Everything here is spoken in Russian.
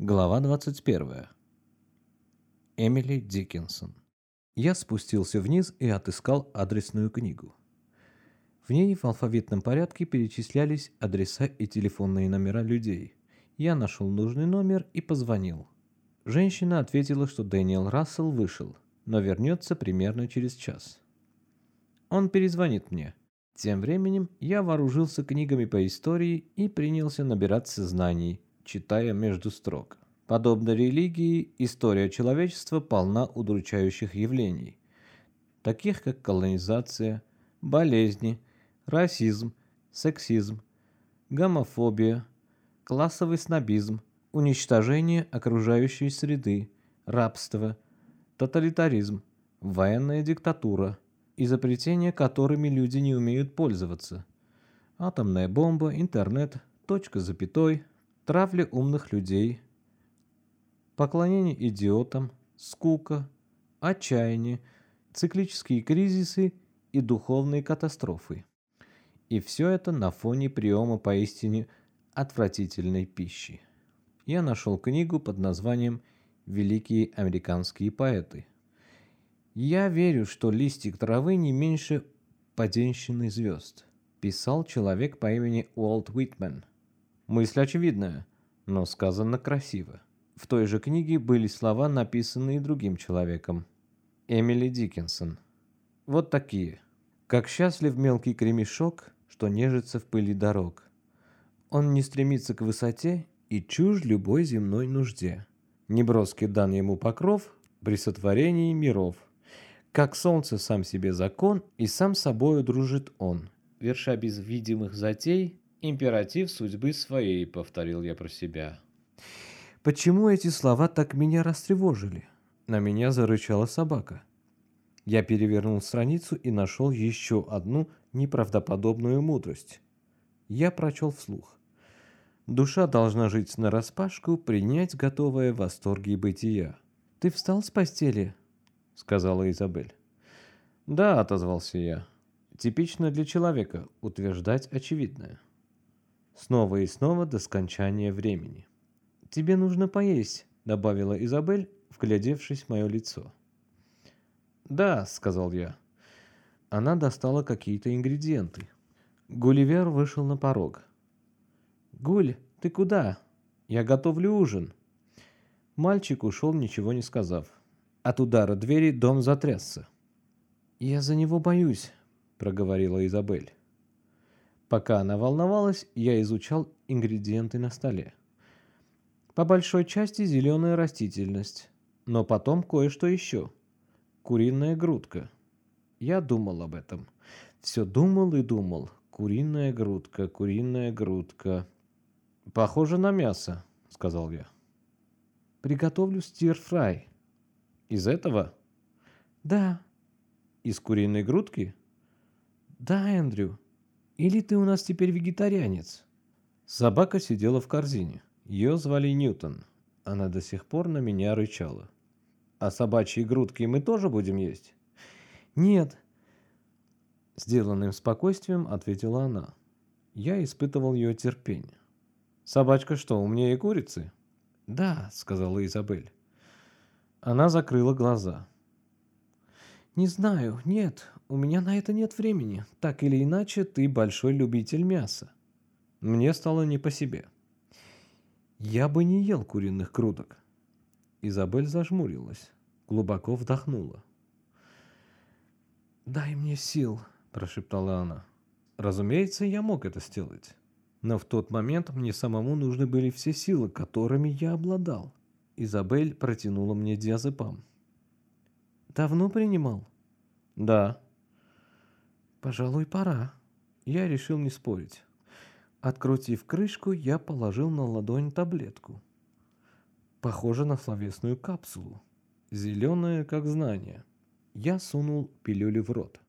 Глава 21. Эмили Диккенсон. Я спустился вниз и отыскал адресную книгу. В ней в алфавитном порядке перечислялись адреса и телефонные номера людей. Я нашел нужный номер и позвонил. Женщина ответила, что Дэниел Рассел вышел, но вернется примерно через час. Он перезвонит мне. Тем временем я вооружился книгами по истории и принялся набираться знаний – читая между строк. Подобно религии, история человечества полна удручающих явлений, таких как колонизация, болезни, расизм, сексизм, гомофобия, классовый снобизм, уничтожение окружающей среды, рабство, тоталитаризм, военная диктатура, изобретения которыми люди не умеют пользоваться, атомная бомба, интернет, точка запятой, травля умных людей, поклонение идиотам, скука, отчаяние, циклические кризисы и духовные катастрофы. И все это на фоне приема поистине отвратительной пищи. Я нашел книгу под названием «Великие американские поэты». Я верю, что листик травы не меньше поденщины звезд, писал человек по имени Уолт Уитмен – Мысль очевидная, но сказано красиво. В той же книге были слова, написанные другим человеком. Эмили Диккенсон. Вот такие. Как счастлив мелкий кремешок, что нежится в пыли дорог. Он не стремится к высоте и чужд любой земной нужде. Неброский дан ему покров при сотворении миров. Как солнце сам себе закон, и сам собою дружит он. Верша без видимых затей, «Императив судьбы своей», — повторил я про себя. Почему эти слова так меня растревожили? На меня зарычала собака. Я перевернул страницу и нашел еще одну неправдоподобную мудрость. Я прочел вслух. Душа должна жить нараспашку, принять готовое восторги бытия. «Ты встал с постели?» — сказала Изабель. «Да», — отозвался я. «Типично для человека утверждать очевидное» снова и снова до скончания времени. «Тебе нужно поесть», — добавила Изабель, вглядевшись в мое лицо. «Да», — сказал я. Она достала какие-то ингредиенты. Гулливер вышел на порог. «Гуль, ты куда? Я готовлю ужин». Мальчик ушел, ничего не сказав. От удара двери дом затрясся. «Я за него боюсь», — проговорила Изабель. Пока она волновалась, я изучал ингредиенты на столе. По большой части зеленая растительность, но потом кое-что еще. Куриная грудка. Я думал об этом. Все думал и думал. Куриная грудка, куриная грудка. Похоже на мясо, сказал я. Приготовлю стир-фрай. Из этого? Да. Из куриной грудки? Да, Эндрю. Или ты у нас теперь вегетарианец?» Собака сидела в корзине. Ее звали Ньютон. Она до сих пор на меня рычала. «А собачьи грудки мы тоже будем есть?» «Нет». Сделанным спокойствием ответила она. Я испытывал ее терпение. «Собачка что, умнее курицы?» «Да», — сказала Изабель. Она закрыла глаза. «Не знаю, нет, у меня на это нет времени. Так или иначе, ты большой любитель мяса». Мне стало не по себе. «Я бы не ел куриных грудок». Изабель зажмурилась, глубоко вдохнула. «Дай мне сил», – прошептала она. Разумеется, я мог это сделать. Но в тот момент мне самому нужны были все силы, которыми я обладал. Изабель протянула мне диазепам. Давно принимал? Да. Пожалуй, пора. Я решил не спорить. Открутив крышку, я положил на ладонь таблетку. Похоже на словесную капсулу. Зеленая, как знание. Я сунул пилюлю в рот.